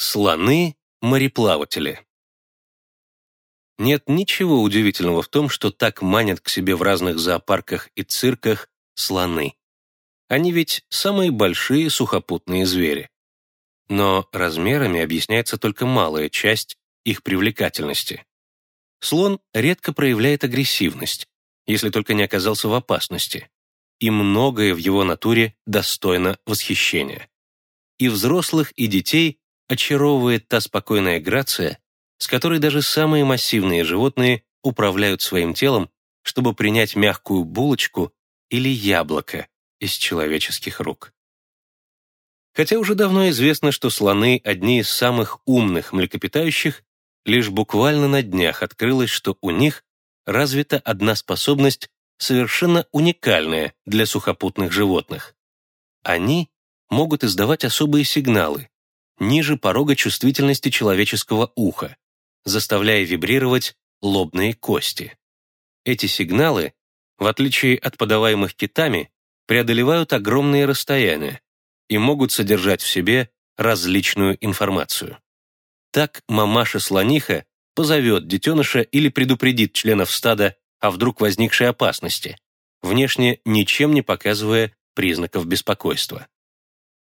Слоны-мореплаватели Нет ничего удивительного в том, что так манят к себе в разных зоопарках и цирках слоны. Они ведь самые большие сухопутные звери. Но размерами объясняется только малая часть их привлекательности. Слон редко проявляет агрессивность, если только не оказался в опасности, и многое в его натуре достойно восхищения. И взрослых, и детей очаровывает та спокойная грация, с которой даже самые массивные животные управляют своим телом, чтобы принять мягкую булочку или яблоко из человеческих рук. Хотя уже давно известно, что слоны – одни из самых умных млекопитающих, лишь буквально на днях открылось, что у них развита одна способность, совершенно уникальная для сухопутных животных. Они могут издавать особые сигналы, ниже порога чувствительности человеческого уха, заставляя вибрировать лобные кости. Эти сигналы, в отличие от подаваемых китами, преодолевают огромные расстояния и могут содержать в себе различную информацию. Так мамаша-слониха позовет детеныша или предупредит членов стада о вдруг возникшей опасности, внешне ничем не показывая признаков беспокойства.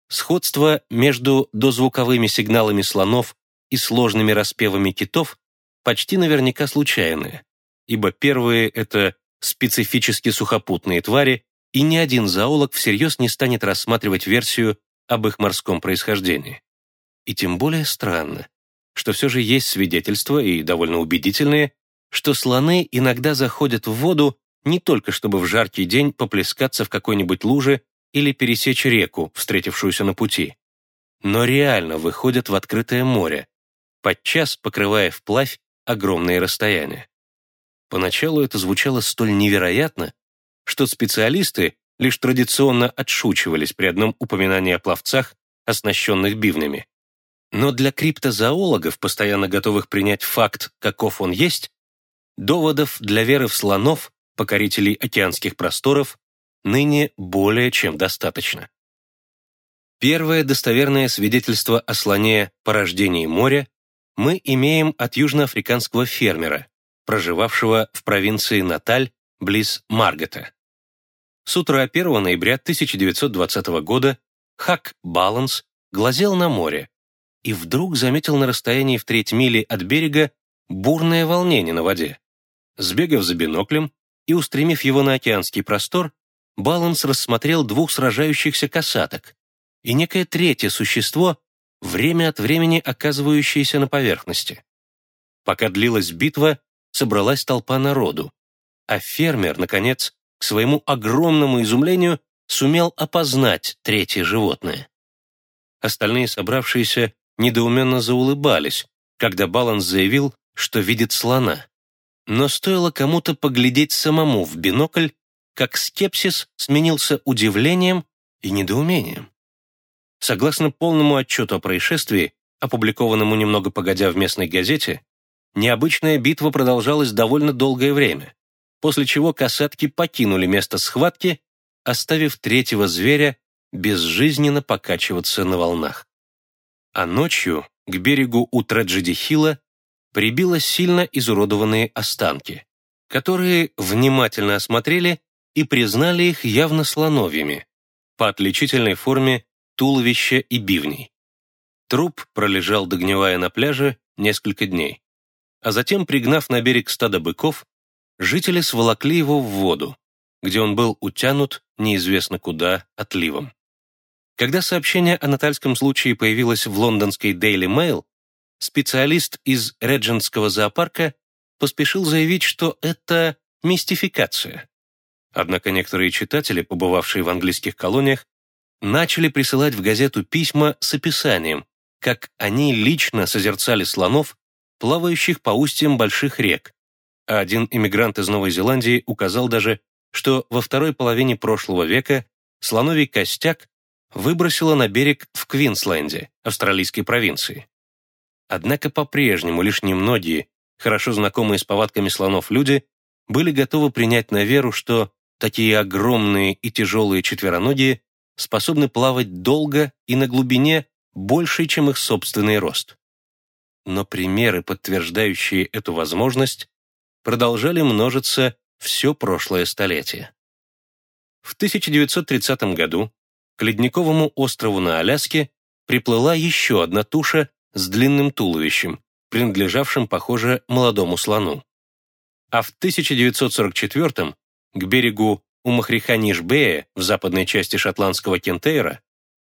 Сходство между дозвуковыми сигналами слонов и сложными распевами китов почти наверняка случайное, ибо первые — это специфически сухопутные твари, и ни один зоолог всерьез не станет рассматривать версию об их морском происхождении. И тем более странно, что все же есть свидетельства, и довольно убедительные, что слоны иногда заходят в воду не только чтобы в жаркий день поплескаться в какой-нибудь луже или пересечь реку, встретившуюся на пути, но реально выходят в открытое море, подчас покрывая вплавь огромные расстояния. Поначалу это звучало столь невероятно, что специалисты лишь традиционно отшучивались при одном упоминании о пловцах, оснащенных бивнями. Но для криптозоологов, постоянно готовых принять факт, каков он есть, доводов для веры в слонов, покорителей океанских просторов, ныне более чем достаточно. Первое достоверное свидетельство о слоне по рождении моря мы имеем от южноафриканского фермера, проживавшего в провинции Наталь близ Маргета. С утра 1 ноября 1920 года Хак Баланс глазел на море и вдруг заметил на расстоянии в треть мили от берега бурное волнение на воде. Сбегав за биноклем и устремив его на океанский простор, Баланс рассмотрел двух сражающихся касаток и некое третье существо, время от времени оказывающееся на поверхности. Пока длилась битва, собралась толпа народу, а фермер, наконец, к своему огромному изумлению, сумел опознать третье животное. Остальные собравшиеся недоуменно заулыбались, когда Баланс заявил, что видит слона. Но стоило кому-то поглядеть самому в бинокль, как скепсис сменился удивлением и недоумением. Согласно полному отчету о происшествии, опубликованному немного погодя в местной газете, необычная битва продолжалась довольно долгое время, после чего касатки покинули место схватки, оставив третьего зверя безжизненно покачиваться на волнах. А ночью к берегу у Треджеди-Хилла прибило сильно изуродованные останки, которые внимательно осмотрели и признали их явно слоновьими, по отличительной форме туловища и бивней. Труп пролежал догнивая на пляже несколько дней. А затем, пригнав на берег стадо быков, жители сволокли его в воду, где он был утянут неизвестно куда отливом. Когда сообщение о натальском случае появилось в лондонской Daily Mail, специалист из Реджентского зоопарка поспешил заявить, что это мистификация. Однако некоторые читатели, побывавшие в английских колониях, начали присылать в газету письма с описанием, как они лично созерцали слонов, плавающих по устьям больших рек. А один иммигрант из Новой Зеландии указал даже, что во второй половине прошлого века слоновий костяк выбросило на берег в Квинсленде, австралийской провинции. Однако по-прежнему лишь немногие, хорошо знакомые с повадками слонов люди, были готовы принять на веру, что Такие огромные и тяжелые четвероногие способны плавать долго и на глубине большей, чем их собственный рост. Но примеры, подтверждающие эту возможность, продолжали множиться все прошлое столетие. В 1930 году к ледниковому острову на Аляске приплыла еще одна туша с длинным туловищем, принадлежавшим, похоже, молодому слону. А в 1944 к берегу у Махриханиш-Бея в западной части шотландского Кентейра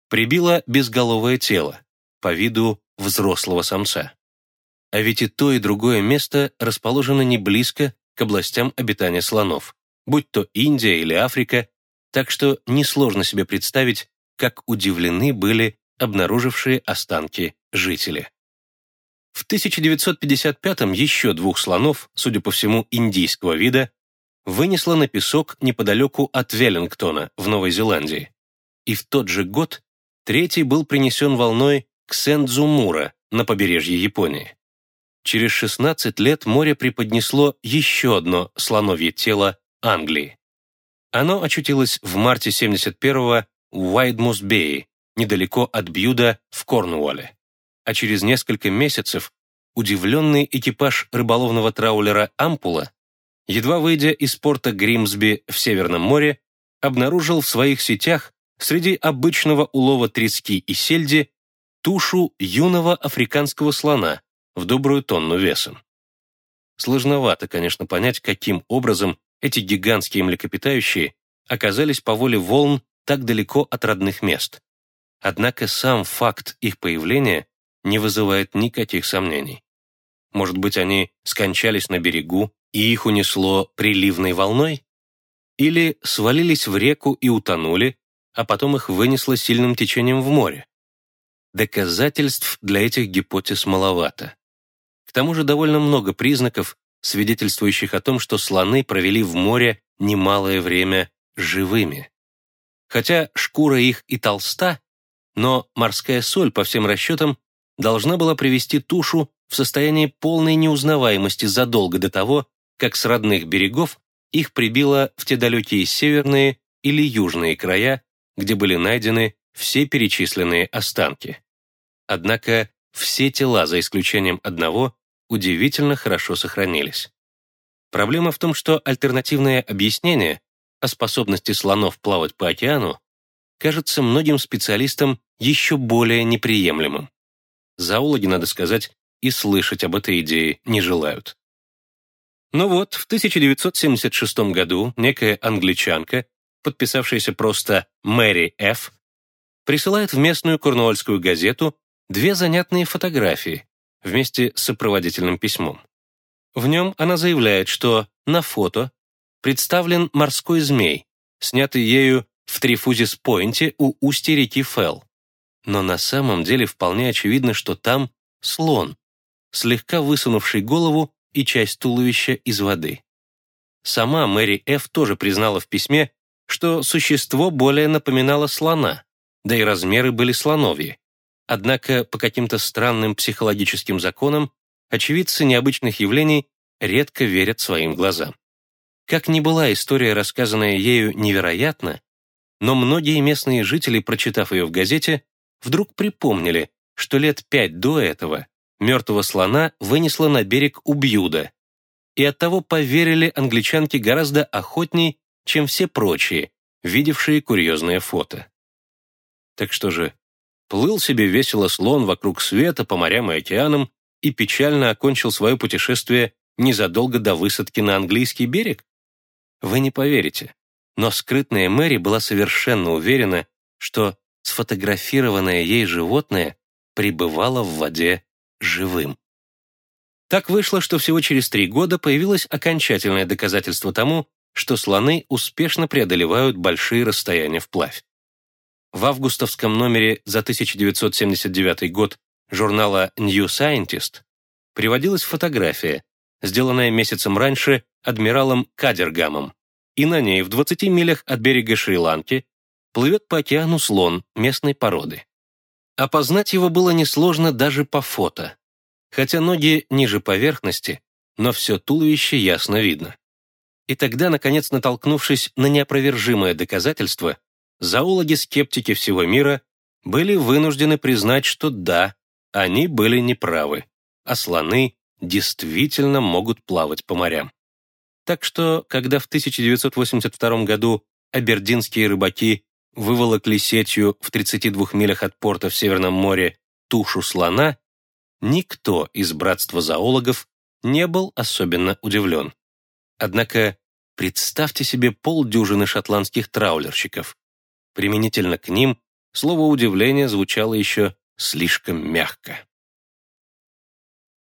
прибило безголовое тело, по виду взрослого самца. А ведь и то, и другое место расположено не близко к областям обитания слонов, будь то Индия или Африка, так что несложно себе представить, как удивлены были обнаружившие останки жители. В 1955-м еще двух слонов, судя по всему, индийского вида, вынесло на песок неподалеку от Веллингтона в Новой Зеландии. И в тот же год третий был принесен волной к Сендзумура на побережье Японии. Через 16 лет море преподнесло еще одно слоновье тело Англии. Оно очутилось в марте 71-го в Уайдмус-Бее, недалеко от Бьюда в Корнуолле. А через несколько месяцев удивленный экипаж рыболовного траулера «Ампула», едва выйдя из порта Гримсби в Северном море, обнаружил в своих сетях среди обычного улова трески и сельди тушу юного африканского слона в добрую тонну весом. Сложновато, конечно, понять, каким образом эти гигантские млекопитающие оказались по воле волн так далеко от родных мест. Однако сам факт их появления не вызывает никаких сомнений. Может быть, они скончались на берегу, и их унесло приливной волной? Или свалились в реку и утонули, а потом их вынесло сильным течением в море? Доказательств для этих гипотез маловато. К тому же довольно много признаков, свидетельствующих о том, что слоны провели в море немалое время живыми. Хотя шкура их и толста, но морская соль, по всем расчетам, должна была привести тушу в состояние полной неузнаваемости задолго до того, как с родных берегов их прибило в те далекие северные или южные края, где были найдены все перечисленные останки. Однако все тела, за исключением одного, удивительно хорошо сохранились. Проблема в том, что альтернативное объяснение о способности слонов плавать по океану кажется многим специалистам еще более неприемлемым. Зоологи, надо сказать, и слышать об этой идее не желают. Но ну вот, в 1976 году некая англичанка, подписавшаяся просто Мэри Ф., присылает в местную корнуольскую газету две занятные фотографии, вместе с сопроводительным письмом. В нем она заявляет, что на фото представлен морской змей, снятый ею в Трифузис-Пойнте у устья реки Фелл. Но на самом деле вполне очевидно, что там слон, слегка высунувший голову и часть туловища из воды. Сама Мэри Ф. тоже признала в письме, что существо более напоминало слона, да и размеры были слоновьи, Однако по каким-то странным психологическим законам очевидцы необычных явлений редко верят своим глазам. Как ни была история, рассказанная ею, невероятна, но многие местные жители, прочитав ее в газете, вдруг припомнили, что лет пять до этого мертвого слона вынесло на берег Убьюда, и оттого поверили англичанке гораздо охотней, чем все прочие, видевшие курьезное фото. Так что же, Плыл себе весело слон вокруг света по морям и океанам и печально окончил свое путешествие незадолго до высадки на английский берег? Вы не поверите, но скрытная Мэри была совершенно уверена, что сфотографированное ей животное пребывало в воде живым. Так вышло, что всего через три года появилось окончательное доказательство тому, что слоны успешно преодолевают большие расстояния вплавь. В августовском номере за 1979 год журнала New Scientist приводилась фотография, сделанная месяцем раньше адмиралом Кадергамом, и на ней в 20 милях от берега Шри-Ланки плывет по океану слон местной породы. Опознать его было несложно даже по фото, хотя ноги ниже поверхности, но все туловище ясно видно. И тогда, наконец натолкнувшись на неопровержимое доказательство, зоологи-скептики всего мира были вынуждены признать, что да, они были неправы, а слоны действительно могут плавать по морям. Так что, когда в 1982 году абердинские рыбаки выволокли сетью в 32 милях от порта в Северном море тушу слона, никто из братства зоологов не был особенно удивлен. Однако представьте себе полдюжины шотландских траулерщиков. Применительно к ним слово «удивление» звучало еще слишком мягко.